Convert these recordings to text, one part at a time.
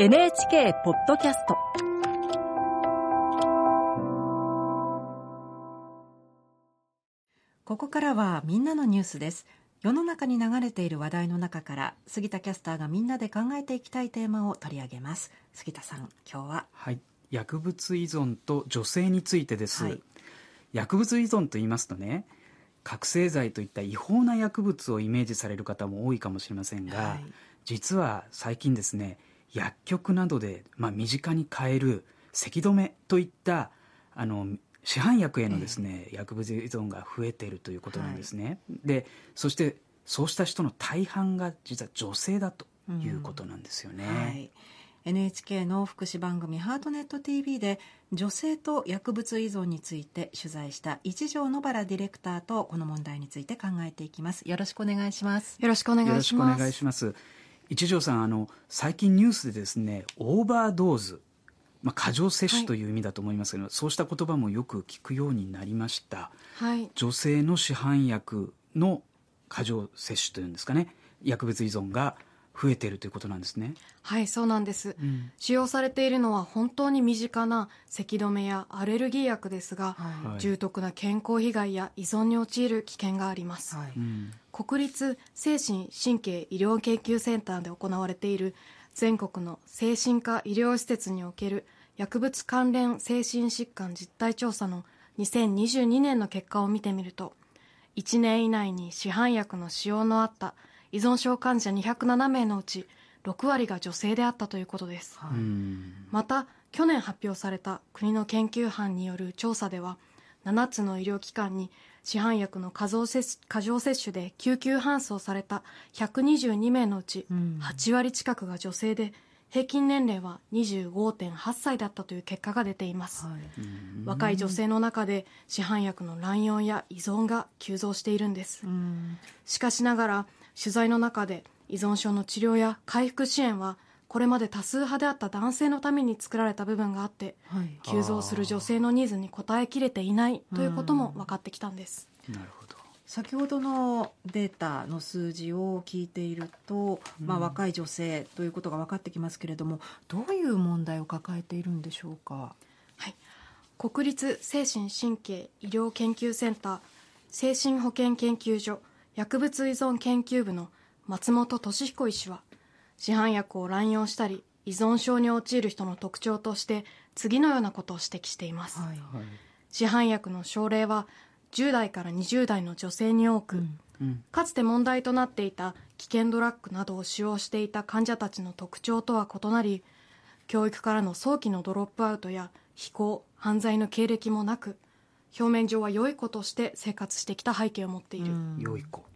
NHK ポッドキャスト。ここからはみんなのニュースです。世の中に流れている話題の中から杉田キャスターがみんなで考えていきたいテーマを取り上げます。杉田さん今日は？はい。薬物依存と女性についてです、はい。薬物依存と言いますとね覚醒剤といった違法な薬物をイメージされる方も多いかもしれませんが、はい。実は最近ですね薬局などで、まあ、身近に買える咳止めといったあの市販薬へのですね、薬物依存が増えているということなんですね、でそしてそうした人の大半が実は女性だということなんですよね、はい。NHK の福祉番組「ハートネット TV」で女性と薬物依存について取材した一条野原ディレクターとこの問題について考えていきます。よろしくお願いします。よろしくお願よろいします。一条さんあの最近ニュースでですねオーバードーズ、まあ、過剰摂取という意味だと思いますけど、そうした言葉もよく聞くようになりました。はい。女性の市販薬の過剰摂取というんですかね。薬物依存が増えているということなんですね、はい、そうなんです。うん。使用されているのは本当に身近な咳止めやアレルギー薬ですが、ははい。重篤な健康被害や依存に陥る危険があります。はい。うん。国立精神神経医療研究センターで行われている全国の精神科医療施設における薬物関連精神疾患実態調査の2022年の結果を見てみると1年以内に市販薬の使用のあった依存症患者207名のうち6割が女性であったということです。はい。うん。また去年発表された国の研究班による調査では7つの医療機関に市販薬の過剰摂過剰摂取で救急搬送された122名のうちうん。8割近くが女性で平均年齢は25.8歳だったという結果が出ています、はい。若い女性の中で市販薬の乱用や依存が急増しているんです。うん。しかしながら取材の中で依存症の治療や回復支援はこれまで多数派であった男性のために作られた部分があってはい。急増する女性のニーズに応えきれていないということも分かってきたんです、なるほど。先ほどのデータの数字を聞いていると、まあ、若い女性ということが分かってきますけれどもどういう問題を抱えているんでしょうか？国立精神神経医療研究センター精神保健研究所薬物依存研究部の松本俊彦医師は市販薬を乱用したり依存症に陥る人の特徴として次のようなことを指摘しています、はいはい。市販薬の症例は10代から20代の女性に多く、うん。うん。かつて問題となっていた危険ドラッグなどを使用していた患者たちの特徴とは異なり教育からの早期のドロップアウトや非行犯罪の経歴もなく表面上は良い子として生活してきた背景を持っている、うん。良い子、うん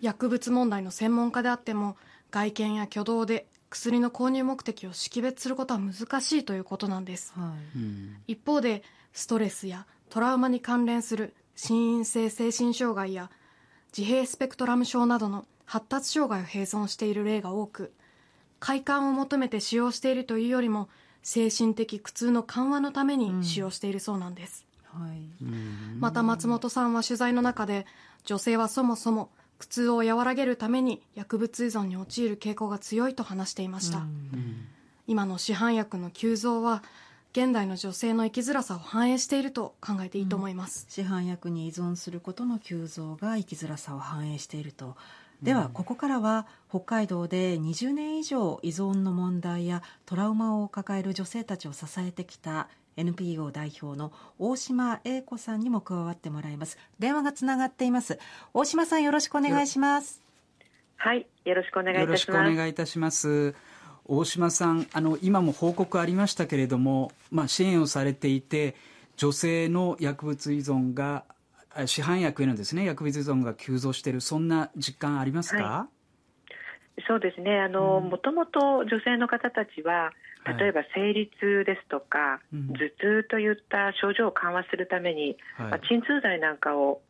薬物問題の専門家であっても外見や挙動で薬の購入目的を識別することは難しいということなんです。はい。うん一方でストレスやトラウマに関連する心因性精神障害や自閉スペクトラム症などの発達障害を併存している例が多く快感を求めて使用しているというよりも精神的苦痛の緩和のために使用しているそうなんです、はい。うんまた松本さんは取材の中で女性はそもそも苦痛を和らげるために薬物依存に陥る傾向が強いと話していました、うん。うん今の市販薬の急増は現代の女性の生きづらさを反映していると考えていいと思います、市販薬に依存することの急増が生きづらさを反映していると。ではここからは北海道で20年以上依存の問題やトラウマを抱える女性たちを支えてきた NPO 代表の大島英子さんにも加わってもらいます電話がつながっています大島さんよろしくお願いしますはい、よろしくお願いいよろしくおたします。願いいたします。大島さん、あの今も報告ありましたけれども、まあ、支援をされていて、女性の薬物依存が、あ市販薬へのですね薬物依存が急増している、そんな実感ありますか、はそうですね。あの、もともと女性の方たちは、はい例えば生理痛ですとか、うん。頭痛といった症状を緩和するために、はい。まあ、鎮痛剤なんかを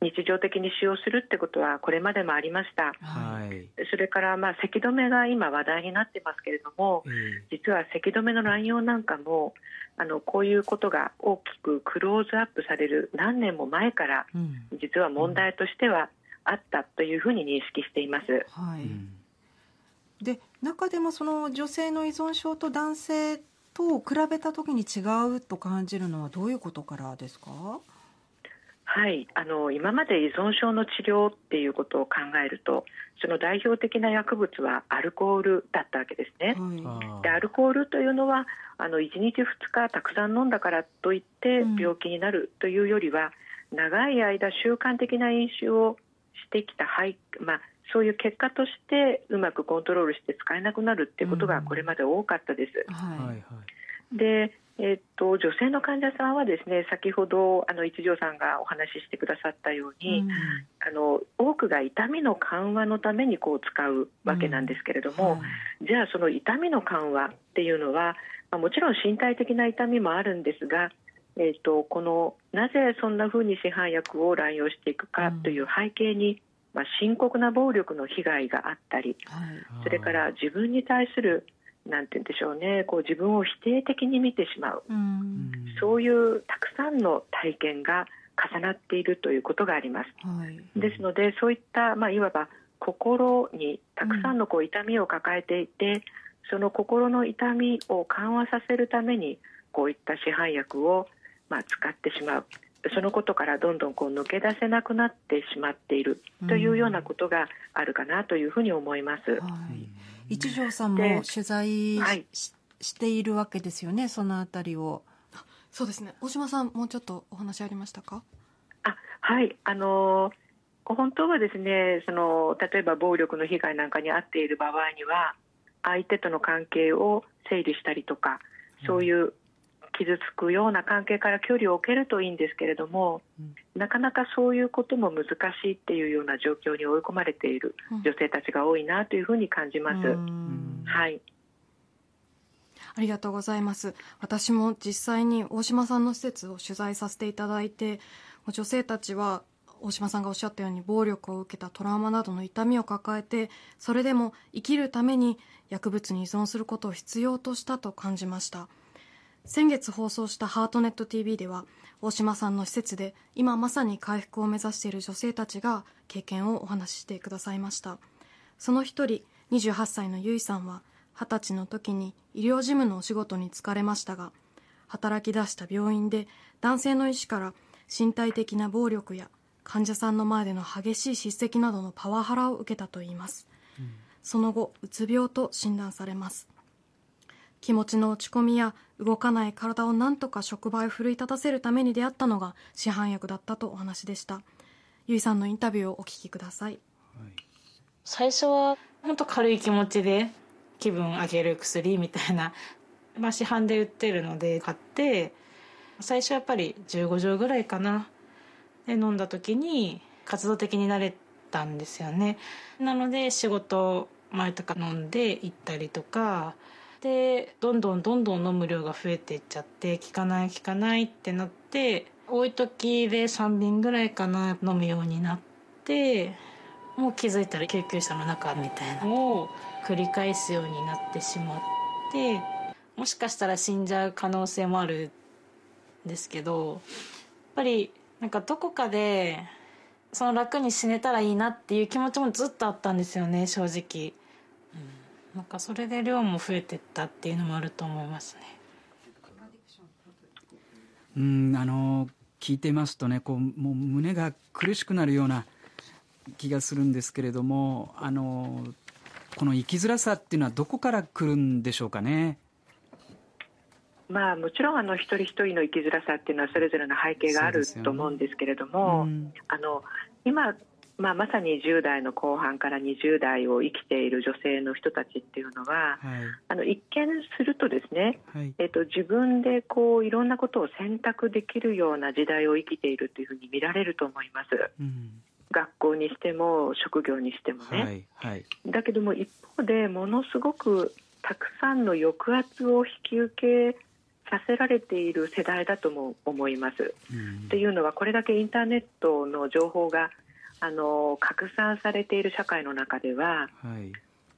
日常的に使用するってことはこれまでもありました。はい。それから、まあ、咳止めが今話題になってますけれどもえ、ー実は咳止めの乱用なんかも、あのこういうことが大きくクローズアップされる何年も前からうん。実は問題としてはあったというふうに認識しています。はい、うん。で中でもその女性の依存症と男性と比べた時に違うと感じるのはどういうことからですか？はい。あの今まで依存症の治療っていうことを考えるとその代表的な薬物はアルコールだったわけですね。はでアルコールというのはあの1日2日たくさん飲んだからといってうん。病気になるというよりは、長い間習慣的な飲酒をしてきた背、まあ、そういう結果としてうまくコントロールして使えなくなるっていうことがこれまで多かったです。い、はい。で、えっと女性の患者さんはですね先ほどあの一条さんがお話ししてくださったように、うん。あの多くが痛みの緩和のためにこう使うわけなんですけれども、はい。じゃあその痛みの緩和っていうのは、まあ、もちろん身体的な痛みもあるんですが、えー、とこのなぜそんなふうに市販薬を乱用していくかという背景に、まあ、深刻な暴力の被害があったりはい。それから自分に対するなんて言うんでしょうねこう自分を否定的に見てしまう。うん。そういうたくさんの体験が重なっているということがあります。はい。ですのでそういった、まあ、いわば心にたくさんのこう痛みを抱えていて、その心の痛みを緩和させるためにこういった市販薬を、まあ、使ってしまうそのことからどんどんこう抜け出せなくなってしまっているというようなことがあるかなというふうに思います。はい。一条さんもで取材し,、はい。しているわけですよねそのあたりを。そうですね。大島さんもうちょっとお話ありましたか？あはい。あのー本当はですねその例えば暴力の被害なんかに遭っている場合には相手との関係を整理したりとかそういう傷つくような関係から距離を置けるといいんですけれども、うん。なかなかそういうことも難しいっていうような状況に追い込まれている女性たちが多いなというふうに感じます。うん。はい。ありがとうございます。私も実際に大島さんの施設を取材させていただいて女性たちは大島さんがおっしゃったように暴力を受けたトラウマなどの痛みを抱えてそれでも生きるために薬物に依存することを必要としたと感じました先月放送した「ハートネット TV」では大島さんの施設で今まさに回復を目指している女性たちが経験をお話ししてくださいました。その一人28歳のゆいさんは二十歳の時に医療事務のお仕事に就かれましたが働き出した病院で男性の医師から身体的な暴力や患者さんの前での激しい叱責などのパワハラを受けたといいます、その後うつ病と診断されます気持ちの落ち込みや動かない体をなんとか職場へ奮い立たせるために出会ったのが市販薬だったとお話でした。ゆいさんのインタビューをお聞きください。最初は本当軽い気持ちで気分上げる薬みたいな、まあ、市販で売ってるので買って最初やっぱり15錠ぐらいかなで飲んだ時に活動的になれたんですよね。なので仕事前とか飲んで行ったりとかでどんどんどんどん飲む量が増えていっちゃって効かない効かないってなって多い時で3瓶ぐらいかな飲むようになってもう気づいたら救急車の中みたいなのを繰り返すようになってしまってもしかしたら死んじゃう可能性もあるんですけどやっぱりなんかどこかでその楽に死ねたらいいなっていう気持ちもずっとあったんですよね正直、うん、なんかそれで量も増えてったっていうのもあると思いますね。うんあの聞いてますとねこうもう胸が苦しくなるような気がするんですけれどもあのこの生きづらさっていうのはどこから来るんでしょうかね？まあ、もちろんあの一人一人の生きづらさっていうのはそれぞれの背景があると思うんですけれども、うん。あの今、まあ、まさに10代の後半から20代を生きている女性の人たちっていうのははい。あの一見するとですね、はい。えっと、自分でこういろんなことを選択できるような時代を生きているというふうに見られると思います。うん。学校にしても職業にしてもね、はいはい。だけども一方でものすごくたくさんの抑圧を引き受けさせられている世代だとも思います。うん。っていうのはこれだけインターネットの情報があの拡散されている社会の中でははい。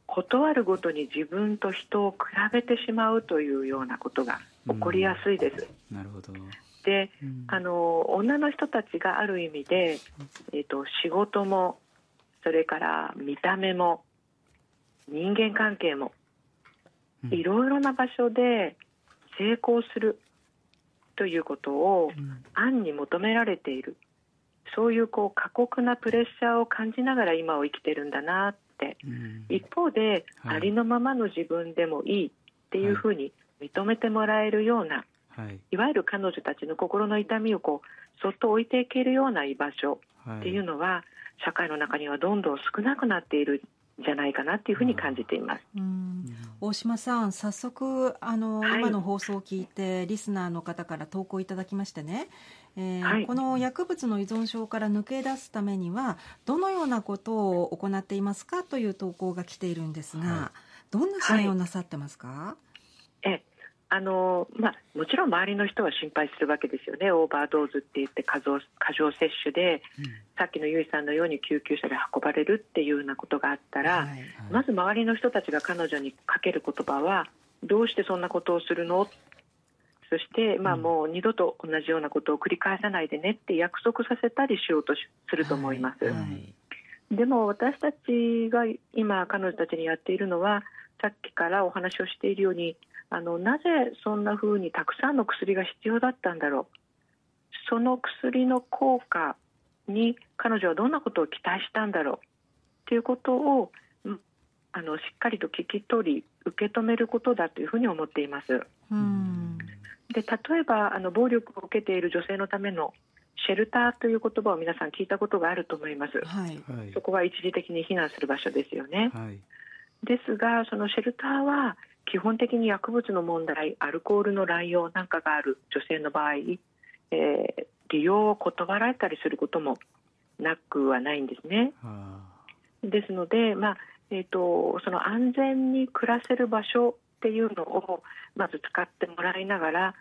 断るごとに自分と人を比べてしまうというようなことが起こりやすいです。なるほど。でうん。あの女の人たちがある意味で、えー、と仕事もそれから見た目も人間関係もうん。いろいろな場所で成功するということをうん。暗に求められているそういうこう過酷なプレッシャーを感じながら今を生きてるんだなって。うん。一方で、はい。ありのままの自分でもいいっていうふうに認めてもらえるような、はい。い、わゆる彼女たちの心の痛みをこうそっと置いていけるような居場所はい。っていうのは、社会の中にはどんどん少なくなっているんじゃないかなっていうふうに感じています。うん。大島さん早速あの、はい。今の放送を聞いてリスナーの方から投稿いただきましてね、えーはい。この薬物の依存症から抜け出すためにはどのようなことを行っていますかという投稿が来ているんですが、はどんな支援をなさってますか、えあのまあ、もちろん周りの人は心配するわけですよね、オーバードーズって言って過剰過剰摂取で、さっきのゆいさんのように救急車で運ばれるっていうようなことがあったら、はい。まず周りの人たちが彼女にかける言葉は、どうしてそんなことをするの？そして、まあ、うん。もう二度と同じようなことを繰り返さないでねって約束させたりしようとしすると思います。はい。はい。でも私たちが今彼女たちにやっているのはさっきからお話をしているようにあのなぜそんな風にたくさんの薬が必要だったんだろう。その薬の効果に彼女はどんなことを期待したんだろう。ということをうんあのしっかりと聞き取り受け止めることだというふうに思っています。うんで例えばあの暴力を受けている女性のためのシェルターという言葉を皆さん聞いたことがあると思います。はいはいそこは一時的に避難する場所ですよね。はいですが、そのシェルターは基本的に薬物の問題、アルコールの乱用なんかがある女性の場合、えー利用を断られたりすることもなくはないんですね。あですので、まあえー、とその安全に暮らせる場所っていうのをまず使ってもらいながら、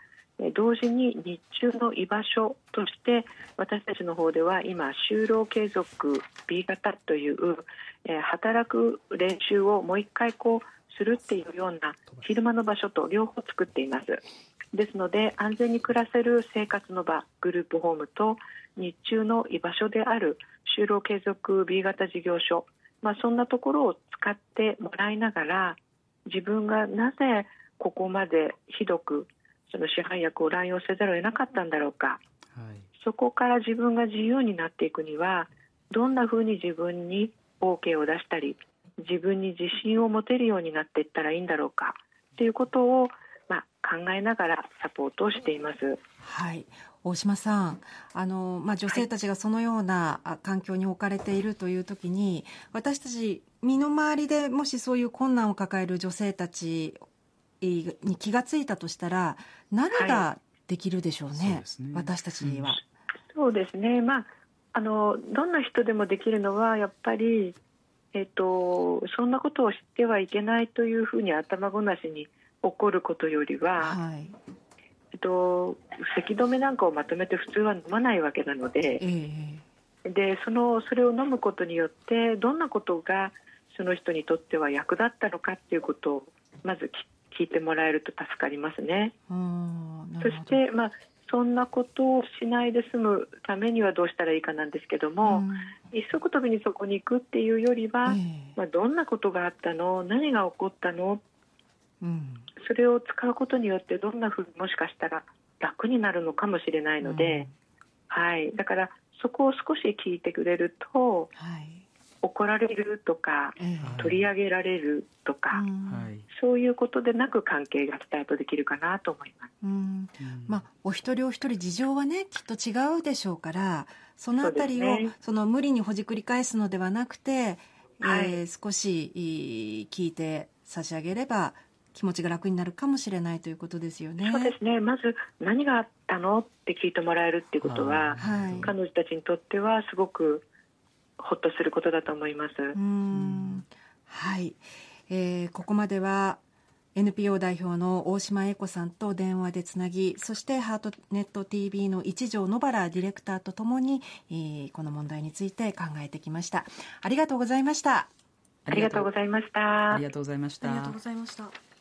同時に日中の居場所として私たちの方では今就労継続 B 型という、え働く練習をもう一回こうするっていうような昼間の場所と両方作っています。ですので安全に暮らせる生活の場グループホームと日中の居場所である就労継続 B 型事業所、まあ、そんなところを使ってもらいながら自分がなぜここまでひどくその市販薬を乱用せざるを得なかったんだろうか。はい。そこから自分が自由になっていくにはどんなふうに自分に OK を出したり自分に自信を持てるようになっていったらいいんだろうか。ということを、まあ、考えながらサポートをしています。はい。大島さんあの、まあ、女性たちがそのようなあ環境に置かれているという時に私たち身の回りでもしそういう困難を抱える女性たちに気がついたとしたら何ができるでしょうね,、そうですね。私たちには。そうですね、まあ、あのどんな人でもできるのはやっぱり、えっと、そんなことを知ってはいけないというふうに頭ごなしに怒ることよりは、はいと、咳止めなんかをまとめて普通は飲まないわけなのでええでそのそれを飲むことによってどんなことがその人にとっては役立ったのかっていうことをまずき聞いてもらえると助かりますね。そして、まあ、そんなことをしないで済むためにはどうしたらいいかなんですけども、うん。一足飛びにそこに行くっていうよりは、ええ。まあ、どんなことがあったの？何が起こったの？うん。それを使うことによってどんなふうにもしかしたら楽になるのかもしれないので、はい、だからそこを少し聞いてくれるとはい。怒られるとかええ。取り上げられるとか、そういうことでなく関係がスタートできるかなと思います。うん。うん。まあ、お一人お一人事情はねきっと違うでしょうからそのあたりをそ,、ね。の無理にほじくり返すのではなくて、はい。えー少し聞いて差し上げれば気持ちが楽になるかもしれないということですよね。そうですねまず何があったのって聞いてもらえるっていうことは、はい彼女たちにとってはすごくほっとすることだと思います。うんはい、えーここまでは NPO 代表の大島英子さんと電話でつなぎそしてハートネット TV の一条野原ディレクターとともに、えーこの問題について考えてきましたありがとうございましたありがとうございましたあり。がとうございましたありがとうございました。